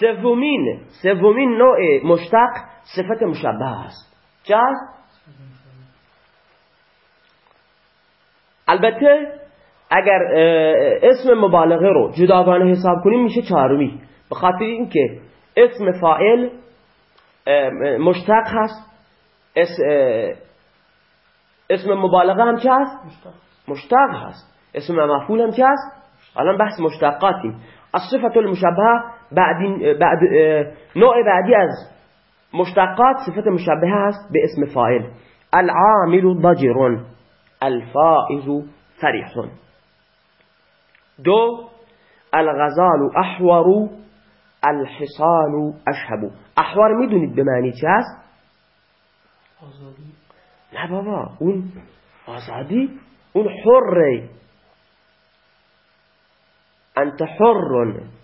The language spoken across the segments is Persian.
سومین سومین نوع مشتق صفت مشبه است. چه البته اگر اسم مبالغه رو جداگانه حساب کنیم میشه چهارمی. به خاطر اینکه اسم فاعل مشتق هست. اسم مبالغه هم چه هست؟ مشتق. هست. اسم مفعول هم چه هست؟ الان بحث مشتقاتیم الصفة المشبهه بعد, بعد نوع بعدی از مشتقات صفت مشبهه هست به اسم فاعل. العامل ضجر الفائز فرح. دو الغزال احور الحصان اشهب. احور میدونید به معنی هست؟ آزادی. نه بابا اون آزادی اون حره. انت حر.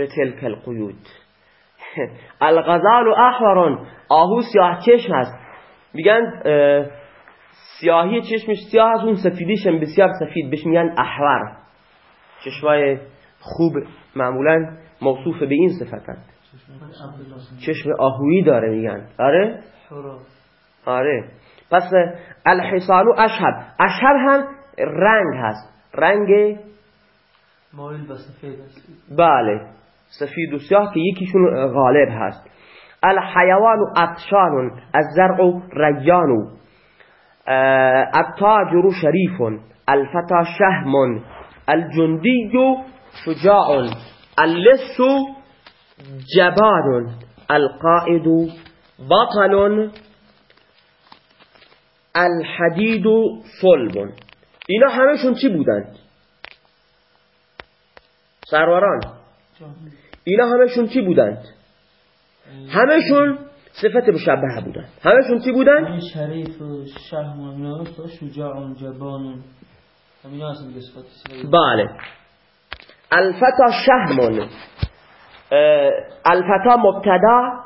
به تلک القیود. الغزال احور آهو سیاه چشم هست میگن سیاهی چشمش سیاه از اون سفیدیش بسیار سفید. بهش میگن احور. چشمای خوب معمولا موصوف به این صفتن چشم آهویی داره میگن. آره؟ آره. پس الحصانو اشهب. اشهب هم رنگ هست. رنگ؟ مایل به سفید هست بله. سفید و سیاه که یکیشون غالب هست. الحیوان اطشان الزرع ریان. التاجر شریف. الفتا شهم. الجندي شجاع اللص جبان. القائد بطل. الحدید صلب. اینا همشون چی بودند سروران. اینا همشون چی بودند؟ همشون صفت مشبه بودند. همشون چی بودند؟ شریف و شهم و شجاع جبان بله. الفتا شهمون الفتا مبتدا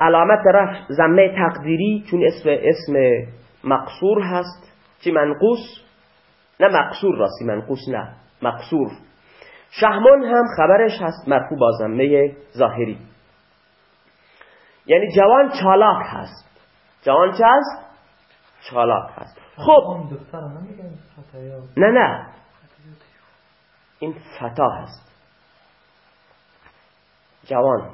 علامت رفع زمه تقدیری چون اسم اسم مقصور هست. چی منقوص نه مقصور راستی منقوص نه. مقصور. شهمان هم خبرش هست مرفوع با زمه ظاهری. یعنی جوان چالاک هست. جوان چه هست؟ چالاک هست. خب. نه نه. این فتا هست. جوان.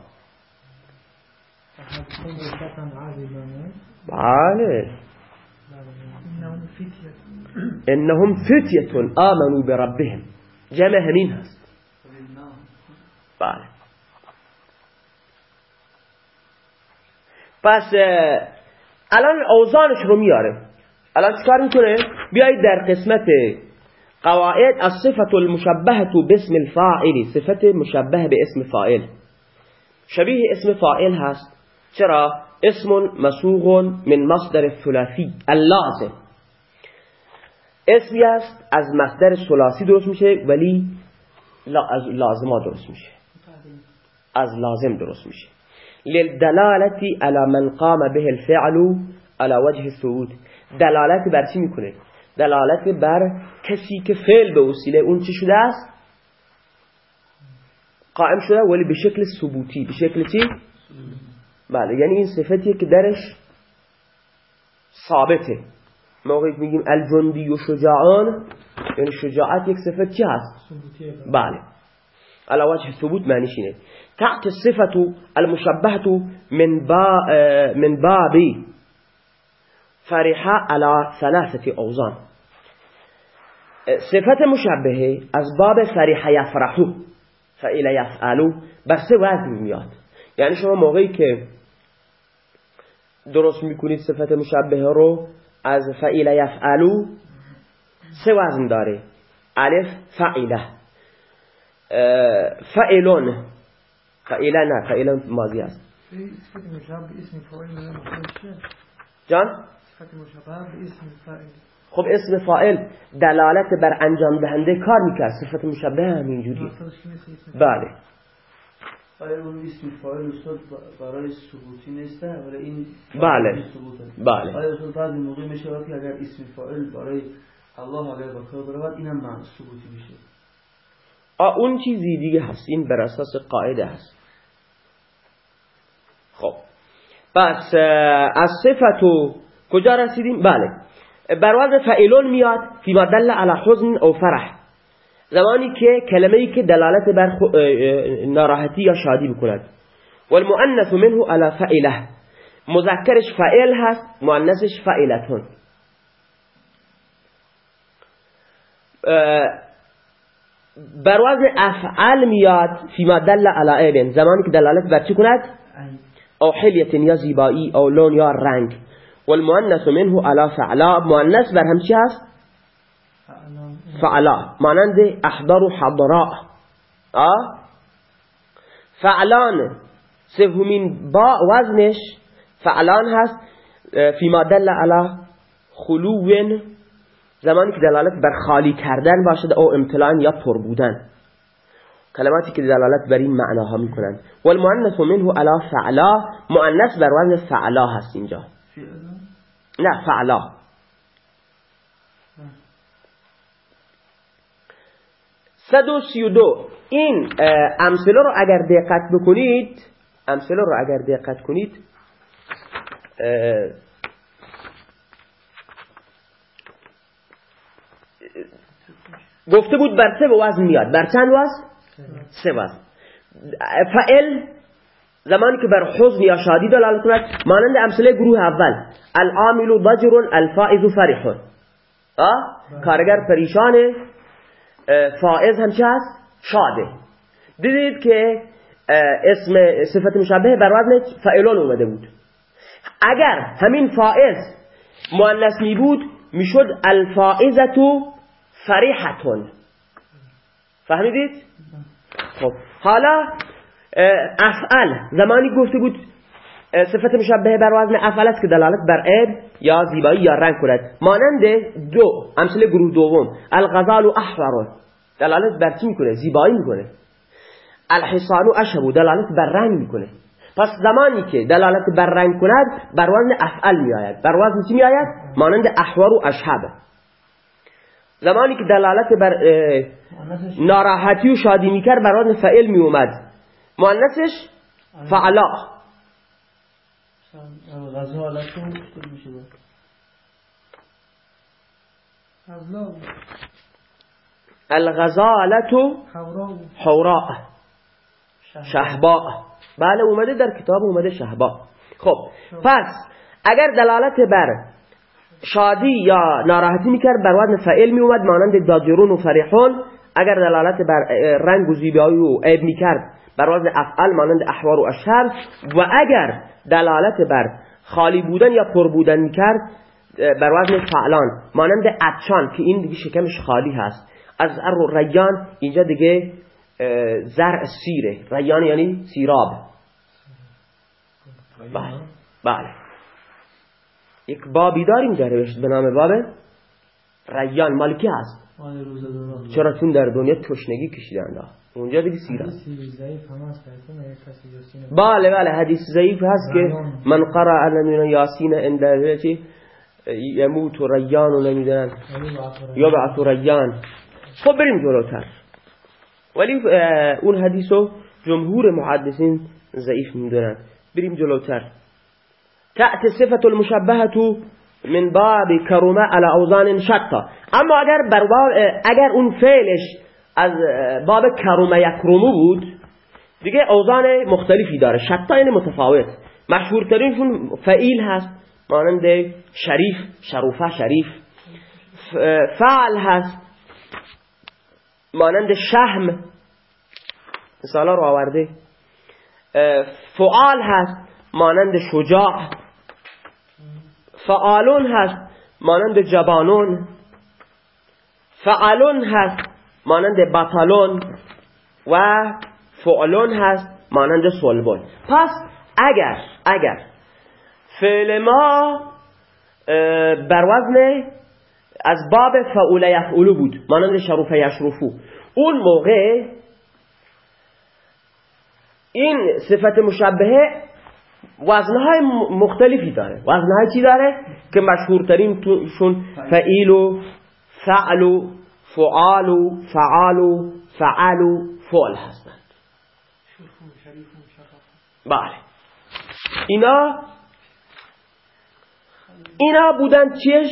بله. انهم فتیه آمنوا بربهم. جمع همین هست. بله. پس الان اوزانش رو میاره. الان چکار می‌کنه؟ بیایید در قسمت قواعد الصفة المشبهة باسم الفاعل صفت مشبه به اسم فاعل. شبیه اسم فاعل هست. چرا؟ اسم مسوغ من مصدر الثلاثی اللازم. اسمی است از مصدر ثلاثی درست میشه ولی از لازما درست میشه. از لازم درست میشه. للدلالتی على من قام به الفعل على وجه الثبوت. دلالت بر چی می‌کنه؟ دلالت بر کسی که فعل به وسیله اون چی شده است؟ قائم شده ولی به شکل ثبوتی. به شکل چی؟ بله یعنی این صفتیه که درش ثابته. موقعی میگیم الجندی و شجاعان یعنی شجاعت یک صفت چی هست؟ بله. على وجه ثبوت معنیش اینه تحت الصفة المشبهة من, با من بابی فرحه على ثلاثه اوزان صفت مشبهه از باب فرحه یفرحو فعل یفعلو بر وزن میاد. یعنی شما موقعی که درست می‌کنید صفت مشبهه رو از فعل یفعلو سه وزن داره. الف فعله. فعلون. فعله نه فعلون ماضی است. جان؟ خب اسم فائل دلالت بر انجام دهنده کار می‌کرد. صفت مشبه همینجوری بله. آیا اون اسم فاعل استاد برای ثبوتی نیسته ولی این بله. بله. آیا استاد بعضی موقع میشه که اگر اسم فاعل برای الله اگر با کار برود اینم ثبوتی میشه؟ اون چیزی دیگه هست. این بر اساس قاعده هست. خب. پس از صفتو کجا رسیدیم؟ بله. بر وزن فعلون میاد فیما دل علی حزن او فرح. زمانی که کلمه ای که دلالت بر ناراحتی یا شادی بکند والمؤنث منه على فعله. مذکرش فعل هست مؤنثش فعلتون. بر وزن افعل میاد فیما دل علی ابن زمانی که دلالت بر چی کند؟ او حلیت یا زیبایی او لون یا رنگ. والمؤنث منه على فعلا. مؤنث بر هم چی هست؟ فعلا. مانند احضر و حضراء فعلان. سومین با وزنش فعلان هست. فیما دل علی خلو زمانی که دلالت بر خالی کردن باشد او امتلان یا پر بودن. کلماتی که دلالت بر این معناها می‌کنند. والمؤنث منه علی فعلا مؤنث بر وزن فعلا هست اینجا. نه فعلا. صد و سی و دو. این امثله رو اگر دقت بکنید امثله رو اگر دقت کنید گفته بود بر سه وزن میاد. بر چند وزن؟ سه وزن فعل زمانی که بر حزن یا شادی دلالت کند مانند امثله گروه اول. العامل ضجر الفائز فرح. کارگر پریشانه فائز هم چه هست؟ شاده دیدید که اسم صفت مشابه بر وزن فعلان اومده بود. اگر همین فائز مؤنث می بود می‌شد الفائزتو فریحتون فهمیدید؟ خب. حالا افعل. زمانی گفته بود صفت مشابه بر وزن افعل است که دلالت بر عیب یا زیبایی یا رنگ کند. مانند دو امثله گروه دوم. الغزال و احور. دلالت بر چی می‌کنه؟ زیبایی می‌کنه. الحصان و اشهبو دلالت بر رنگ می‌کنه. پس زمانی که دلالت بر رنگ کند بر وزن افعل میآید. بر وزن چی میآید؟ مانند احور و اشهب. زمانی که دلالت بر ناراحتی و شادی می‌کرد بر وزن فعل میومد مؤنثش فعلا. الغزالة حوراء شهباء بله اومده در کتاب اومده شهباء خب پس اگر دلالت بر شادی یا ناراحتی می‌کرد بر وزن فعل میومد مانند داجرون و فرحون اگر دلالت بر رنگ و زیبایی و عیب می‌کرد بر وزن افعال مانند احوار و اشهر و اگر دلالت بر خالی بودن یا پر بودن می‌کرد بر وزن فعلان مانند اتشان که این دیگه شکمش خالی هست. از ار ریان اینجا دیگه زرع سیره. ریان یعنی سیراب. بله. بله. یک بابی داریم در به نام باب ریان مالکی هست. چرا چون در دنیا تشنگی کشیدن اونجا دیگه سیره بله بله حدیث ضعیف هست که من قرأ من یاسین اندازه چی یموت و ریان و نمیدن یا بعث ریان. خب بریم جلوتر. ولی اون حدیثو جمهور محدثین ضعیف می‌دونن. بریم جلوتر. تأتي صفة المشبهة من باب كرمه على اوزان شتا اما اگر بر اگر اون فعلش از باب کرمه یکرمو بود دیگه اوزان مختلفی داره. شتا یعنی متفاوت. مشهورترینشون فعیل هست مانند شریف شروفه شریف. فعل هست مانند شهم. مثالا رو آورده. فعال هست مانند شجاع. فعالون هست مانند جبانون. فعالون هست مانند بطلون. و فعلون هست مانند سلبون. پس اگر اگر فعل ما بر وزن از باب فعول یفعولو بود مانند شروف یشروفو اون موقع این صفت مشبهه وزنهای مختلفی داره. وزنهای چی داره؟ که مشهورترین توشون فعیل و فعل و فعال و فعال و فعل و هستند. بله. اینا اینا بودن چیش؟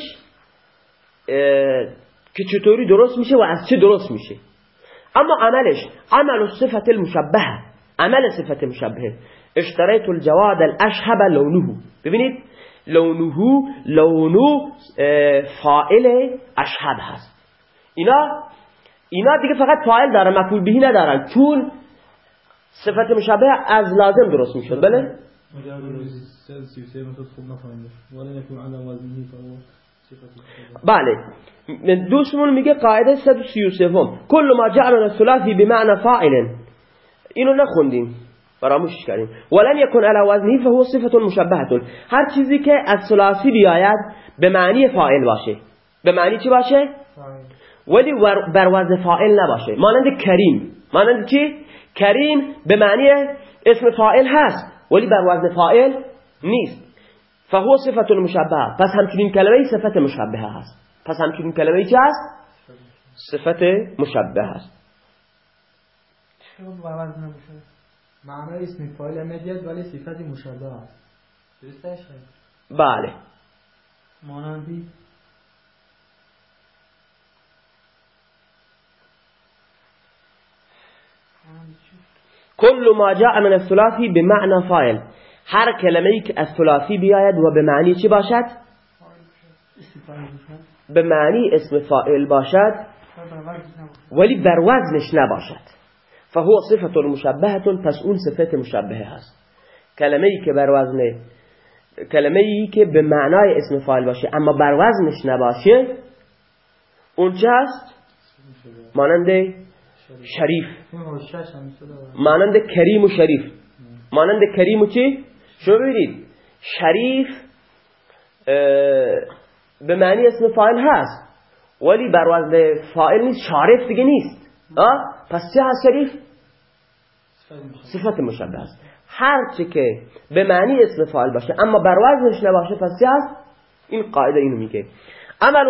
که چطوری درست میشه و از چه درست میشه. اما عملش عمل صفت المشبه عمل صفت مشبه اشتریت الجواد الاشهب لونه. ببینید لونه لونو فائل اشهب هست. اینا اینا دیگه فقط فاعل دارن مفعول بهی ندارن. چون صفت مشابه از لازم درست می‌شد. بله؟ بله. دوستمون میگه قاعده 133 کل ما من الثلاثی بمعنى فاعل. اینو نخوندیم. فراموش کردیم. ولن يكن على وزنه فهو صفه مشبهه هر چیزی که از ثلاثی بیاید به معنی فاعل باشه. به معنی چی باشه؟ ولی بر وزن فاعل نباشه. مانند کریم. مانند چی؟ کریم به معنی اسم فاعل هست ولی بر وزن فاعل نیست. فهو صفت المشبه پس همچنین کلمه صفت مشبه هست. پس همچنین کلمه چی هست؟ صفت. مشبه هست. معنی اسم فاعل مدید ولی صفت مشبه هست درسته بله. مانندی. كل ما جاء من الثلاثي بمعنى فاعل هر کلمه ای که از ثلاثی بیاید و به معنی چی باشد؟ به معنی اسم فاعل باشد ولی بر وزنش نباشد. فهو صفت المشبهه پس اون صفت مشبهه هست. کلمه ای که بر وزن کلمه ای که به معنای اسم فاعل باشه اما بر وزنش نباشه اون چه هست؟ مانند شریف. مانند کریم و شریف. مانند کریم و چی؟ شما ببینید شریف به معنی اسم فاعل هست ولی بر وزن فاعل نیست شارف دیگه نیست. پس چه هست شریف؟ صفت مشبه است هر چی که به معنی اسم فاعل باشه اما بر وزنش نباشه پس چه هست؟ این قاعده اینو میگه عمل